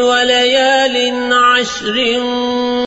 وَلَيَالٍ عَشْرٍ